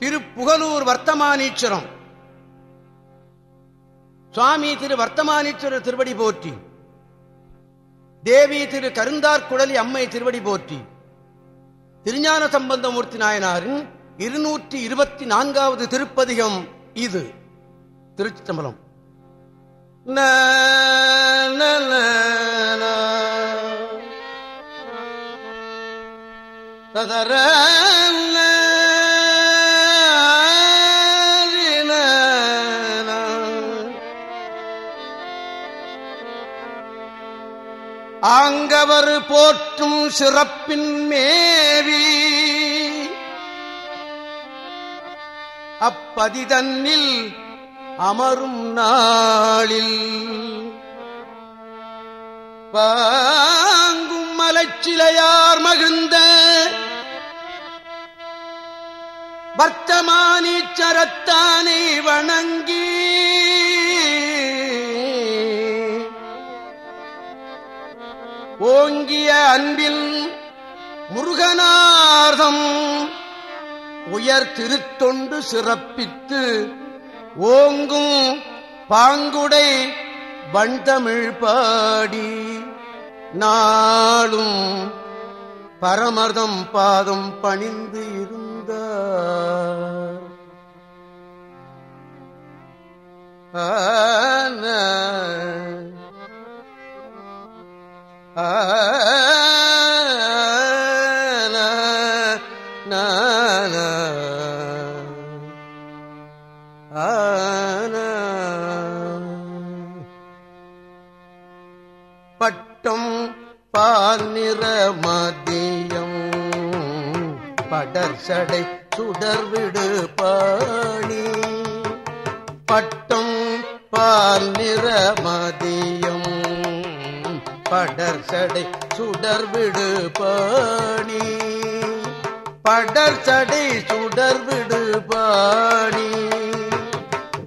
திருப்புகலூர் வர்த்தமானீஸ்வரம் சுவாமி திரு வர்த்தமானீஸ்வரர் திருவடி போற்றி. தேவி திரு கருந்தார்குழலி அம்மை திருவடி போற்றி. திருஞான சம்பந்தமூர்த்தி நாயனாரின் இருநூற்றி இருபத்தி நான்காவது திருப்பதிகம் இது. திருச்சி தம்பலம் ததர ஆங்கவர் போற்றும் சிறப்பின் மேவி. அப்பதிதன்னில் அமரும் நாளில் பாங்கும் மலச்சிலையார் மகிழ்ந்த வர்த்தமானீச்சரத்தானை வணங்கி ஓங்கிய அன்பில் முருகனார்தம் உயர் திருத்தொண்டு சிறப்பித்து ஓங்கும் பாங்குடை வண்தமிழ் பாடி நாளும் பரமர்தம் பாதம் பணிந்து இருந்த ஆன ஆன பட்டம் பால் நிற மதியம். படர் சடை சுடர்விடு பாணி. பட்டம் பால் நிற மதியம். படர் சடை சுடர்விடு பாணி. படர் சடை சுடர்விடு பாணி.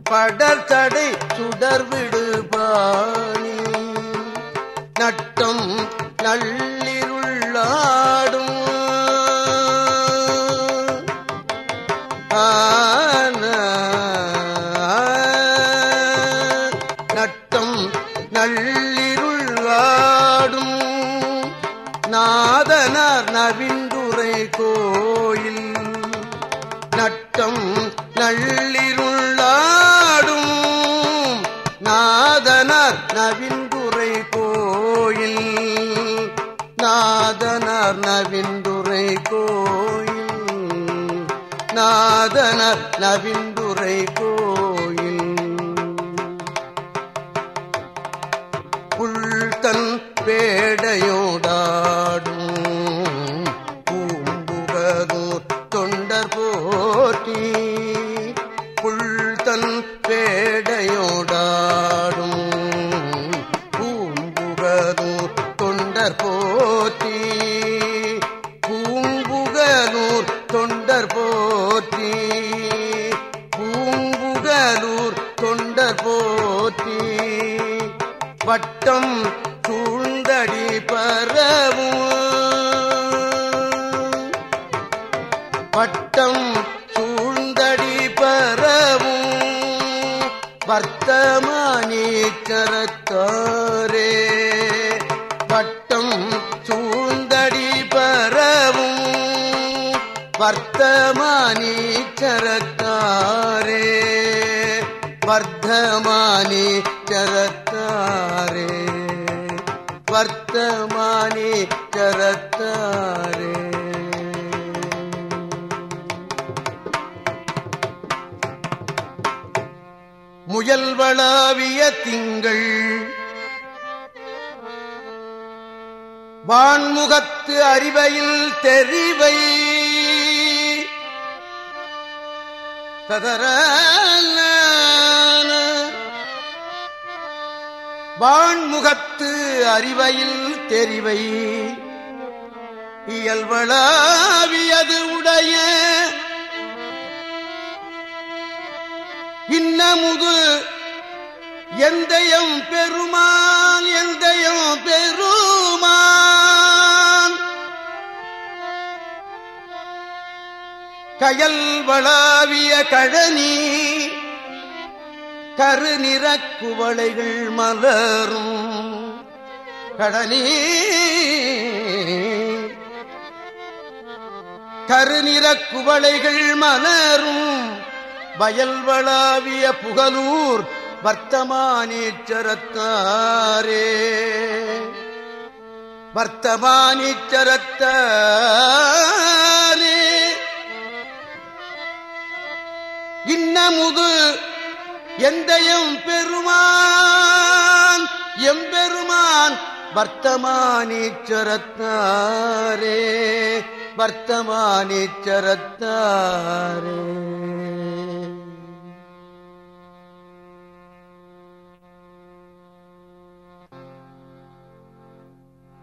படர் சடை சுடர்விடு பாணி. நட்டம் நள்ளிருள்ளாடும் நாதனர் நவிந்துரை கோயில். நாதனர் நவிந்துரை கோயில் கரத்தாரே? பட்டம் சூழ்ந்தடி பரவும் வர்த்தமானி வர்த்தமானீச்சரத்தாரே வர்த்தமானி சரத்தாரே வர்த்தமானி சரத்தாரே முயல்வளாவிய திங்கள். வான்முகத்து அறிவையில் தெரிவை. ததர வான்முகத்து அறிவையில் தெரிவை. இயல்வளாவியது உடைய இன்னமுது. எந்தயம் பெருமான் எந்தயம் பெருமான். கயல் வளாவிய கழனி கருநிற குவளைகள் மலரும். கடனி கருநிற குவளைகள் மலரும். வயல்வளாவிய புகலூர் வர்த்தமானீச்சரத்தாரே. வர்த்தமானீச்சரத்தாரே. இன்னமுது எந்த எம் பெருமான் எம்பெருமான் வர்த்தமானீச்சரத்தாரே. வர்த்தமானீச்சரத்தாரே.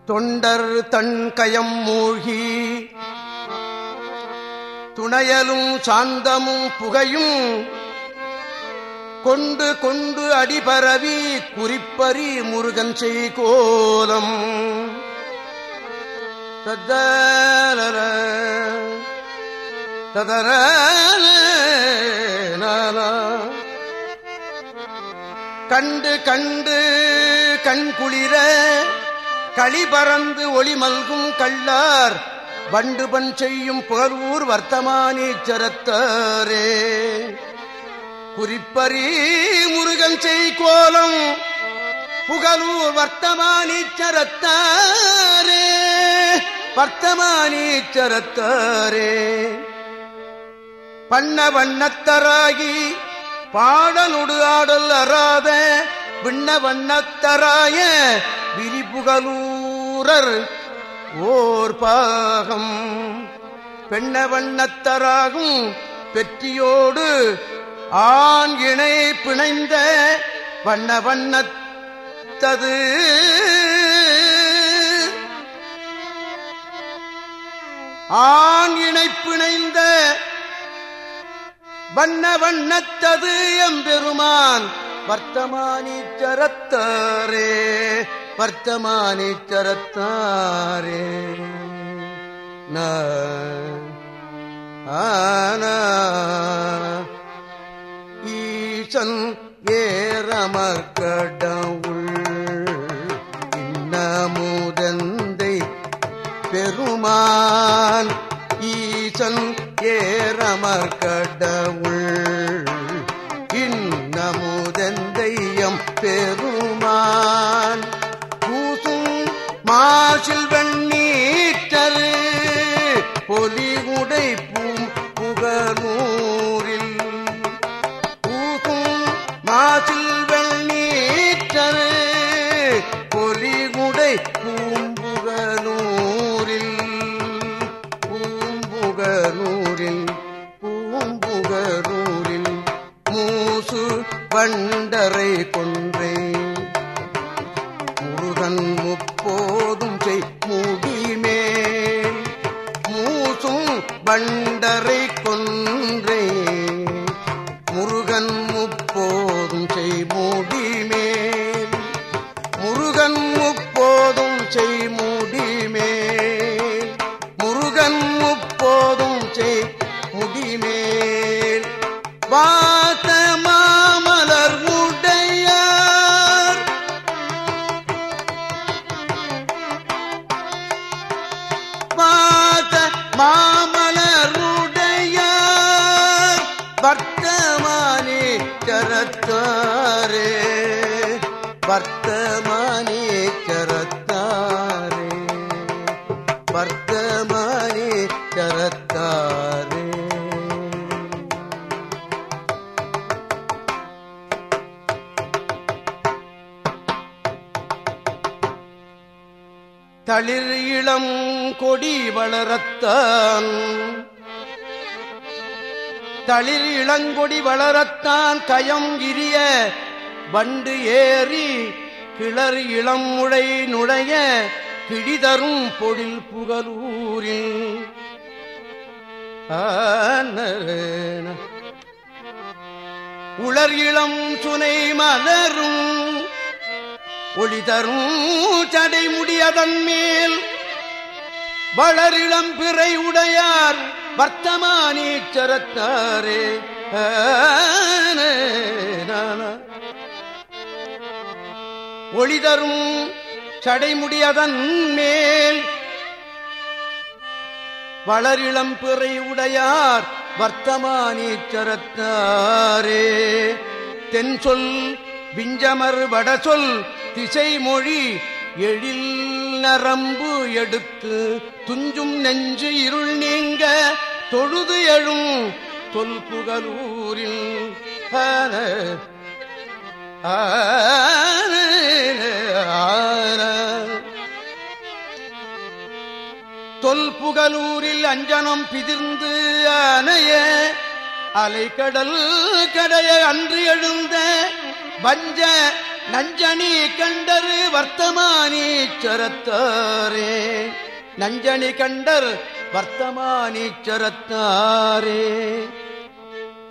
தொண்டர் தன் கயம் மூழ்கி துணையலும் சாந்தமும் புகையும் கொண்டு கொண்டு அடிபரவி குறிப்பறி முருகன் செய் கோலம் ததர கண்டு கண்டு கண் களிபறந்து ஒளி மல்கும் கள்ளார். வண்டுபன் செய்யும் புகழ்வூர் வர்த்தமானீச்சரத்தரே குறிப்பறி முருகன் செய் கோலம் புகழூர் வர்த்தமானீச்சரத்தாரே வர்த்தமானீச்சரத்தாரே பண்ண வண்ணத்தராகி பாடலுடு ஆடல் அறாத. விண்ண வண்ணத்தராய விரிபுகலூரர் ஓர் பாகம். பெண்ண வண்ணத்தராகும் பெற்றியோடு ஆண் இணை பிணைந்த வண்ண வண்ணத்தது. ஆண் இணை பிணைந்த வண்ண வண்ணத்தது எம்பெருமான். வர்த்தமானீச்சரத்தாரே வர்த்தமானீச்சரத்தாரே. ஆன ஈசன் ஏறமர்கடவுள் இன்னமுதந்தை பெருமான் ஈசன் ஏறமர்கடவுள் மாசில் வெண்ணீற்றரு பொலிகுடை பூம் புகனூரில். பூகும் மாசில் வெண்ணீற்றரு பொலிகுடை பூம்புகனூரில் பூம்புகனூரில் பூம்புகனூரில் மூசு வண்டரை கொண்டு செய் முடிமே முருகன் முப்போதும் செய் முடிமேல் வாத்த மாமலர் உடையார். வாத்த மாமலர் மாமலருடையார் வர்த்தமானே கரத்தாரே. வர்த்தமானே சரத்தாரே கொடி வளரத்தான். தளிர் இளங்கொடி வளரத்தான். கயம் இரிய வண்டு ஏறி கிளர் இளம் முளை நுழைய கிழிதரும் பொழில் புகலூரில். உளர் இளம் சுனை மலரும் ஒளிதரும் தரும் முடியதன் மேல் வளரிளம் பிறை உடையார் வர்த்தமானீச்சரத்தாரே ஒளிதரும் சடைமுடியதன் மேல் வளரிளம் பிறை உடையார் வர்த்தமானீச்சரத்தாரே தென் சொல் விஞ்சமர் வடசொல் திசை மொழி எழில் நரம்பு எடுத்து துஞ்சும் நெஞ்சு இருள் நீங்க தொழுது எழும் தொல் புகலூரில் தொல் புகலூரில் அஞ்சனம் பிதிர்ந்து அணைய அலைக்கடல் கடைய அன்று எழுந்த வஞ்ச நஞ்சனி கண்டரு வர்த்தமானீச்சரத்தாரே நஞ்சனி கண்டர் வர்த்தமானீச்சரத்தாரே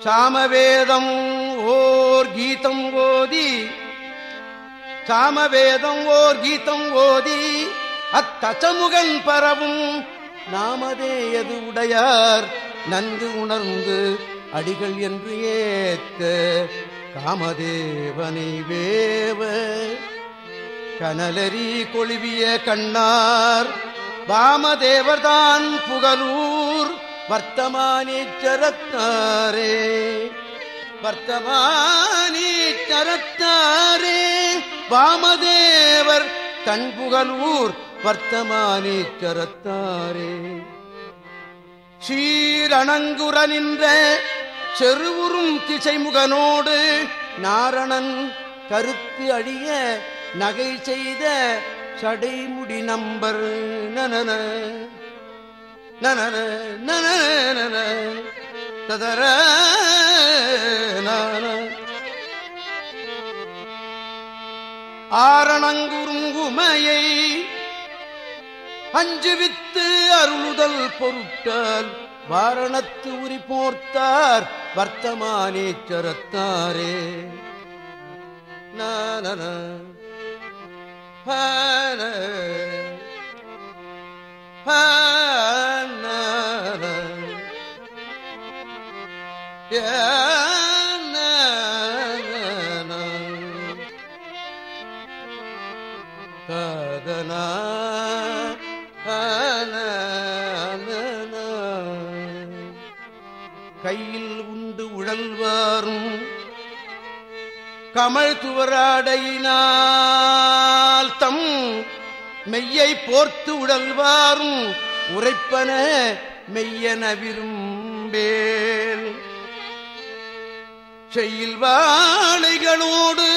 சாமவேதம் ஓர் கீதம் ஓதி சாமவேதம் ஓர் கீதம் ஓதி அத்தசமுகன் பரவும் நாமதே எது உடையார் நன்கு உணர்ந்து அடிகள் என்று ஏத்து காமதேவனை வேவ. கனலரி கொழுவிய கண்ணார் வாமதேவர்தான் புகலூர் வர்த்தமானீச்சரத்தாரே வர்த்தமானீச்சரத்தாரே வாமதேவர் தன் புகலூர் வர்த்தமானீச்சரத்தாரே சீரணங்குற நின்ற செருவுறும் திசைமுகனோடு நாரணன் கருத்து அழிய நகை செய்த சடைமுடி நம்பர். நனன நனன நனன ததர ஆரணங்குறுங்குமையை அஞ்சு வித்து அருளுதல் பொருட்டால். வாரணத்து உரி போர்த்தார் வர்த்தமானேச்சரத்தாரே நான கதனா துவராடையினால் தம் மெய்யை போர்த்து உடல்வாரும் உரைப்பன மெய்யன விரும்பேல் செய்யில் வாழைகளோடு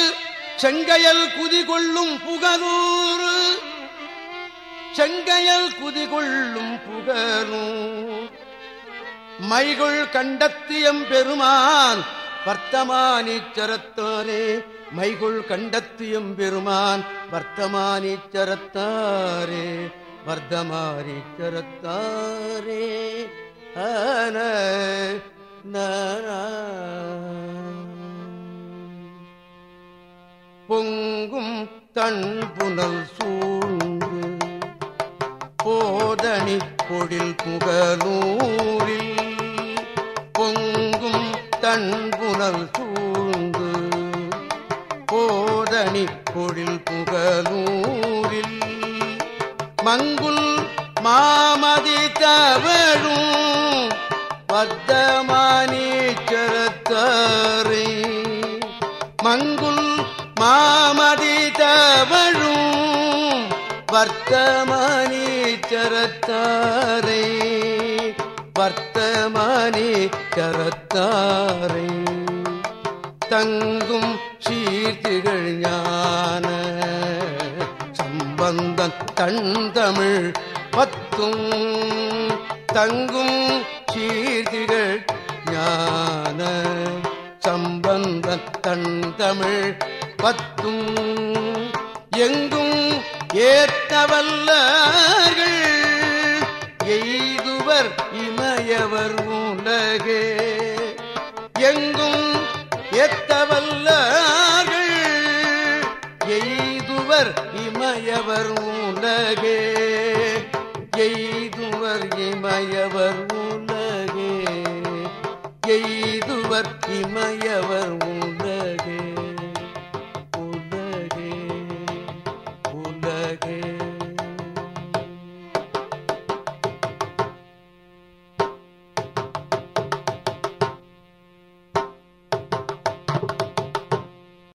செங்கையல் குதிகொள்ளும் புகலூர் செங்கையல் குதிகொள்ளும் புகலூர். மைகுள் கண்டத்தியம் பெருமான் வர்த்தமானீச்சரத்தாரே மைகுள் கண்டத்தியம் பெருமான் வர்த்தமானீச்சரத்தாரே வர்த்தமானீச்சரத்தாரே. ஆன பொங்கும் தன் புனல் சூழ்ந்து போதனி பொழில் புகலூரில் பொங்கும் தன் புனல் சூழ் தனி பொழில் புகலூரில். மங்குல் மாமதி தவழும் பத்தமானீச்சரத்தாரே மங்குல் மாமதி தவழும் வர்த்தமானீச்சரத்தாரே வர்த்தமானீச்சரத்தாரே சம்பந்தன் தன் தமிழ் பத்தும் தங்கும் சீர்த்திகள் ஞான சம்பந்தன் தன் தமிழ் பத்தும் எங்கும் ஏத்தவல்லார்கள் எய்துவர் இமயவர் உலகே. எய்துவர் இமயவர் உலகே. எய்துவர் இமயவர் உலகே. எய்துவர் இமயவர் உலகே.